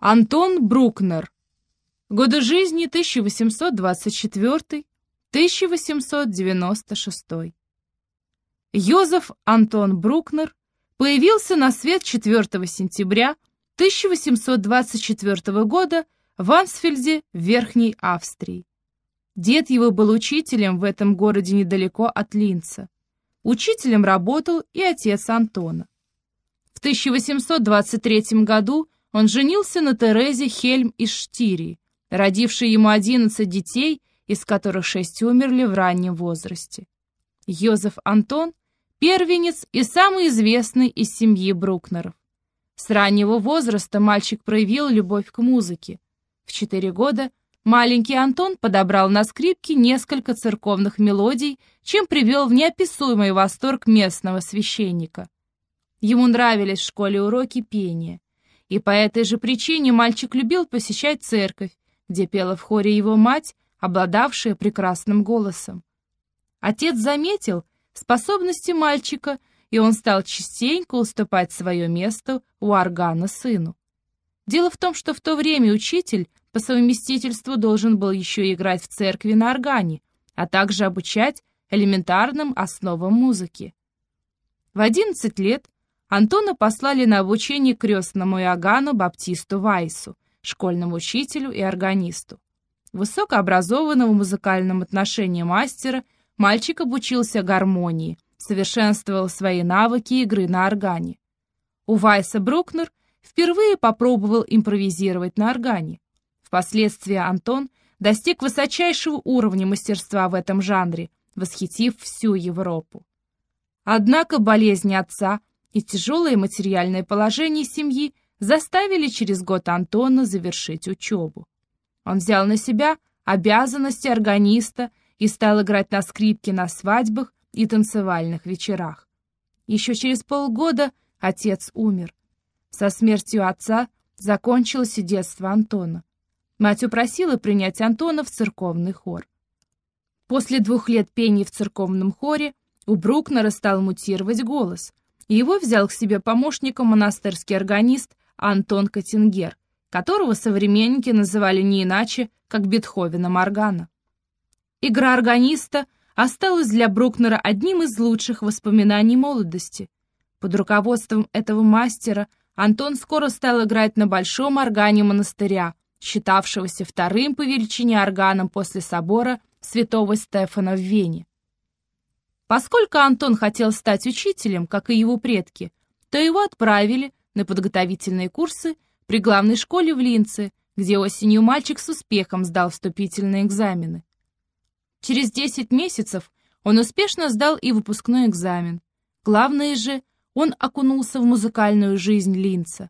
Антон Брукнер. Годы жизни 1824-1896. Йозеф Антон Брукнер появился на свет 4 сентября 1824 года в Ансфельде Верхней Австрии. Дед его был учителем в этом городе недалеко от Линца. Учителем работал и отец Антона. В 1823 году он женился на Терезе Хельм из Штирии, родившей ему 11 детей, из которых шесть умерли в раннем возрасте. Йозеф Антон – первенец и самый известный из семьи Брукнеров. С раннего возраста мальчик проявил любовь к музыке. В четыре года маленький Антон подобрал на скрипке несколько церковных мелодий, чем привел в неописуемый восторг местного священника. Ему нравились в школе уроки пения. И по этой же причине мальчик любил посещать церковь, где пела в хоре его мать, обладавшая прекрасным голосом. Отец заметил способности мальчика, и он стал частенько уступать свое место у органа сыну. Дело в том, что в то время учитель по совместительству должен был еще играть в церкви на органе, а также обучать элементарным основам музыки. В 11 лет Антона послали на обучение крестному Иоганну Баптисту Вайсу, школьному учителю и органисту. Высокообразованного в музыкальном отношении мастера, мальчик обучился гармонии, совершенствовал свои навыки игры на органе. У Вайса Брукнер впервые попробовал импровизировать на органе. Впоследствии Антон достиг высочайшего уровня мастерства в этом жанре, восхитив всю Европу. Однако болезни отца и тяжелое материальное положение семьи заставили через год Антона завершить учебу. Он взял на себя обязанности органиста и стал играть на скрипке на свадьбах и танцевальных вечерах. Еще через полгода отец умер. Со смертью отца закончилось детство Антона. Мать упросила принять Антона в церковный хор. После двух лет пения в церковном хоре у Брукнера стал мутировать голос — его взял к себе помощником монастырский органист Антон Катингер, которого современники называли не иначе, как Бетховеном органа. Игра органиста осталась для Брукнера одним из лучших воспоминаний молодости. Под руководством этого мастера Антон скоро стал играть на большом органе монастыря, считавшегося вторым по величине органом после собора святого Стефана в Вене. Поскольку Антон хотел стать учителем, как и его предки, то его отправили на подготовительные курсы при главной школе в Линце, где осенью мальчик с успехом сдал вступительные экзамены. Через 10 месяцев он успешно сдал и выпускной экзамен. Главное же, он окунулся в музыкальную жизнь Линца.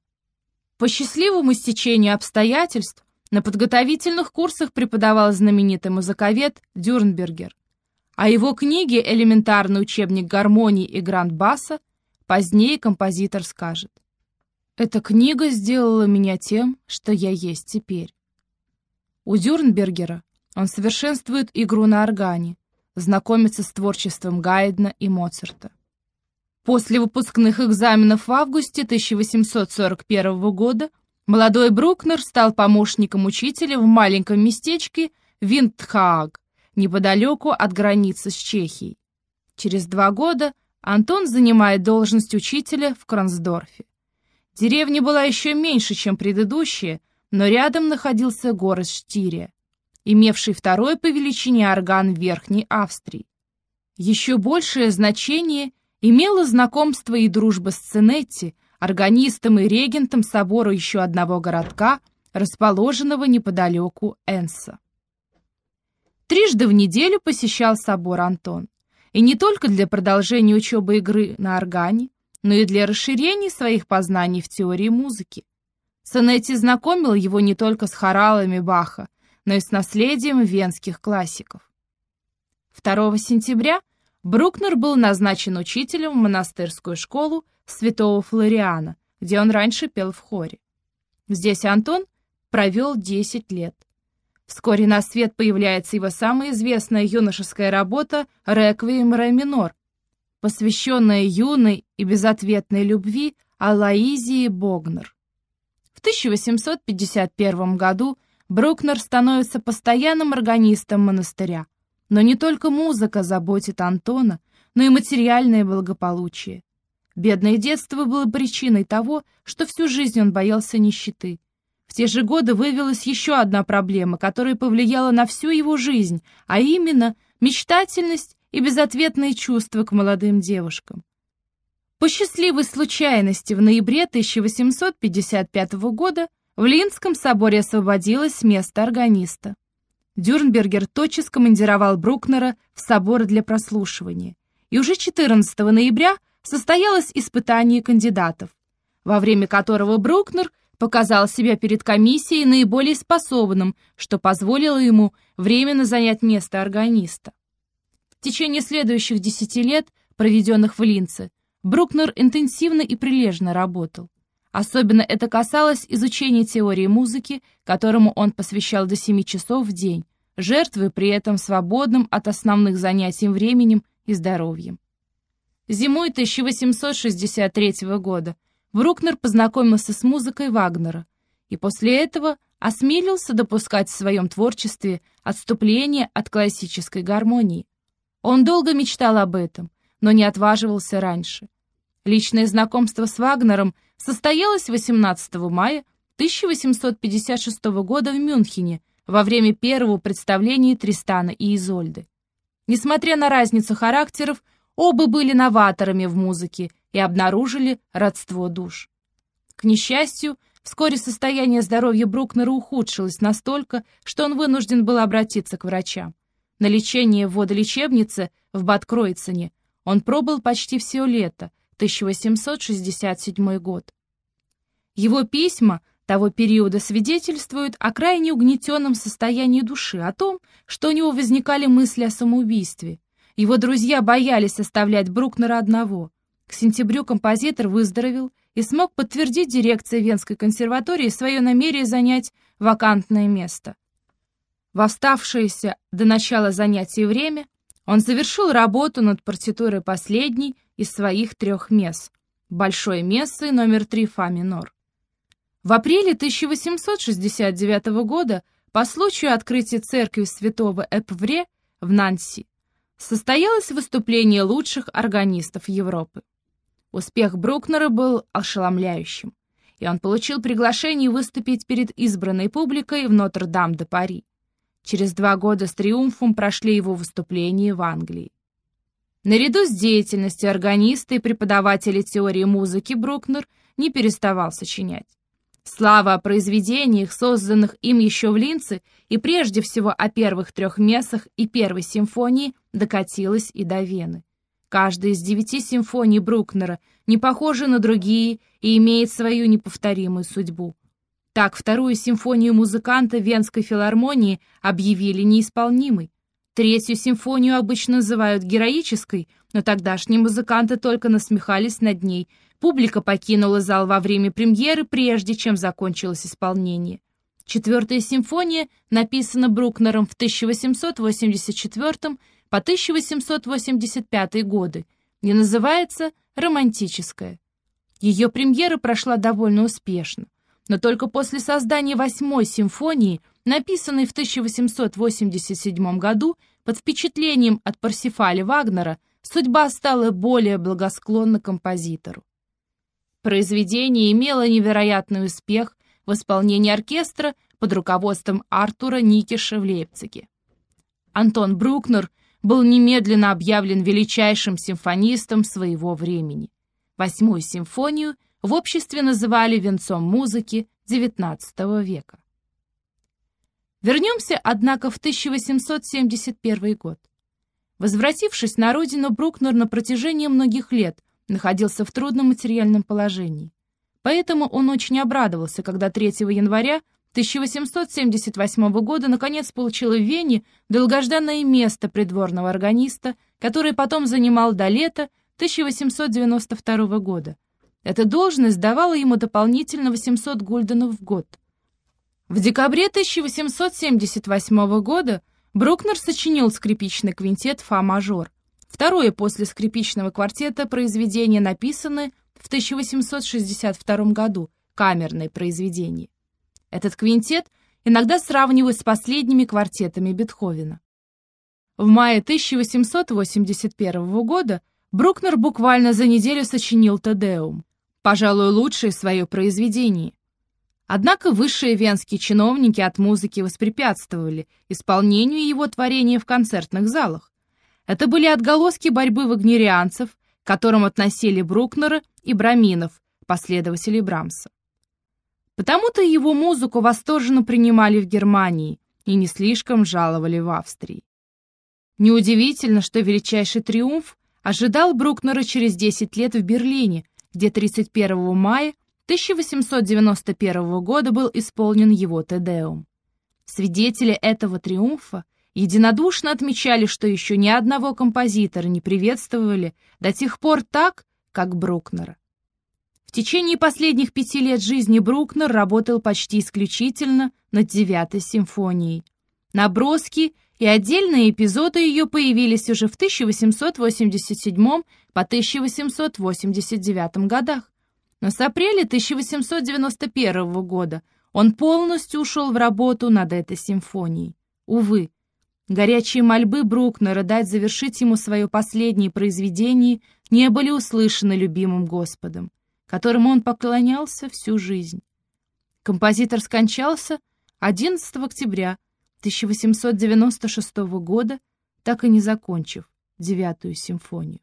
По счастливому стечению обстоятельств на подготовительных курсах преподавал знаменитый музыковед Дюрнбергер а его книге «Элементарный учебник гармонии и гранд-баса» позднее композитор скажет. «Эта книга сделала меня тем, что я есть теперь». У Дюрнбергера он совершенствует игру на органе, знакомится с творчеством Гайдна и Моцарта. После выпускных экзаменов в августе 1841 года молодой Брукнер стал помощником учителя в маленьком местечке Виндхааг, неподалеку от границы с Чехией. Через два года Антон занимает должность учителя в Кронсдорфе. Деревня была еще меньше, чем предыдущая, но рядом находился город Штирия, имевший второй по величине орган Верхней Австрии. Еще большее значение имело знакомство и дружба с Ценетти, органистом и регентом собора еще одного городка, расположенного неподалеку Энса. Трижды в неделю посещал собор Антон. И не только для продолжения учебы игры на органе, но и для расширения своих познаний в теории музыки. Сонетти знакомил его не только с хоралами Баха, но и с наследием венских классиков. 2 сентября Брукнер был назначен учителем в монастырскую школу святого Флориана, где он раньше пел в хоре. Здесь Антон провел 10 лет. Вскоре на свет появляется его самая известная юношеская работа «Реквием ре минор», посвященная юной и безответной любви Алаизии Богнер. В 1851 году Брукнер становится постоянным органистом монастыря. Но не только музыка заботит Антона, но и материальное благополучие. Бедное детство было причиной того, что всю жизнь он боялся нищеты. В те же годы вывелась еще одна проблема, которая повлияла на всю его жизнь, а именно мечтательность и безответные чувства к молодым девушкам. По счастливой случайности в ноябре 1855 года в Линском соборе освободилось место органиста. Дюрнбергер тотчас командировал Брукнера в собор для прослушивания, и уже 14 ноября состоялось испытание кандидатов, во время которого Брукнер показал себя перед комиссией наиболее способным, что позволило ему временно занять место органиста. В течение следующих десяти лет, проведенных в Линце, Брукнер интенсивно и прилежно работал. Особенно это касалось изучения теории музыки, которому он посвящал до семи часов в день, жертвуя при этом свободным от основных занятий временем и здоровьем. Зимой 1863 года Брукнер познакомился с музыкой Вагнера и после этого осмелился допускать в своем творчестве отступление от классической гармонии. Он долго мечтал об этом, но не отваживался раньше. Личное знакомство с Вагнером состоялось 18 мая 1856 года в Мюнхене во время первого представления Тристана и Изольды. Несмотря на разницу характеров, оба были новаторами в музыке и обнаружили родство душ. К несчастью, вскоре состояние здоровья Брукнера ухудшилось настолько, что он вынужден был обратиться к врачам. На лечение в водолечебнице в Бад-Кройцене он пробыл почти все лето, 1867 год. Его письма того периода свидетельствуют о крайне угнетенном состоянии души, о том, что у него возникали мысли о самоубийстве. Его друзья боялись оставлять Брукнера одного. К сентябрю композитор выздоровел и смог подтвердить дирекции Венской консерватории свое намерение занять вакантное место. В оставшееся до начала занятий время он завершил работу над партитурой последней из своих трех месс — большой мессы номер 3 фа минор. В апреле 1869 года по случаю открытия церкви святого Эпвре в Нанси состоялось выступление лучших органистов Европы. Успех Брукнера был ошеломляющим, и он получил приглашение выступить перед избранной публикой в Нотр-Дам-де-Пари. Через два года с триумфом прошли его выступления в Англии. Наряду с деятельностью органиста и преподавателя теории музыки Брукнер не переставал сочинять. Слава о произведениях, созданных им еще в Линце, и прежде всего о первых трех мессах и первой симфонии, докатилась и до Вены. Каждая из девяти симфоний Брукнера не похожа на другие и имеет свою неповторимую судьбу. Так, вторую симфонию музыканта Венской филармонии объявили неисполнимой. Третью симфонию обычно называют героической, но тогдашние музыканты только насмехались над ней. Публика покинула зал во время премьеры, прежде чем закончилось исполнение. Четвертая симфония написана Брукнером в 1884 по 1885 годы и называется «Романтическая». Ее премьера прошла довольно успешно, но только после создания восьмой симфонии, написанной в 1887 году под впечатлением от Парсифаля Вагнера, судьба стала более благосклонна композитору. Произведение имело невероятный успех в исполнении оркестра под руководством Артура Никиша в Лейпциге. Антон Брукнер был немедленно объявлен величайшим симфонистом своего времени. Восьмую симфонию в обществе называли венцом музыки XIX века. Вернемся, однако, в 1871 год. Возвратившись на родину, Брукнер на протяжении многих лет находился в трудном материальном положении. Поэтому он очень обрадовался, когда 3 января 1878 года наконец получил в Вене долгожданное место придворного органиста, которое потом занимал до лета 1892 года. Эта должность давала ему дополнительно 800 гульденов в год. В декабре 1878 года Брукнер сочинил скрипичный квинтет «Фа-мажор», второе после скрипичного квартета произведение, написанное в 1862 году, камерные произведения. Этот квинтет иногда сравнивают с последними квартетами Бетховена. В мае 1881 года Брукнер буквально за неделю сочинил «Тедеум», пожалуй, лучшее свое произведение. Однако высшие венские чиновники от музыки воспрепятствовали исполнению его творения в концертных залах. Это были отголоски борьбы вагнерианцев, к которым относили Брукнера и Браминов, последователей Брамса. Потому-то его музыку восторженно принимали в Германии и не слишком жаловали в Австрии. Неудивительно, что величайший триумф ожидал Брукнера через 10 лет в Берлине, где 31 мая 1891 года был исполнен его Тедеум. Свидетели этого триумфа единодушно отмечали, что еще ни одного композитора не приветствовали до тех пор так, как Брукнера. В течение последних пяти лет жизни Брукнер работал почти исключительно над девятой симфонией. Наброски и отдельные эпизоды ее появились уже в 1887 по 1889 годах. Но с апреля 1891 года он полностью ушел в работу над этой симфонией. Увы, горячие мольбы Брукнера дать завершить ему свое последнее произведение не были услышаны любимым Господом, которому он поклонялся всю жизнь. Композитор скончался 11 октября 1896 года, так и не закончив девятую симфонию.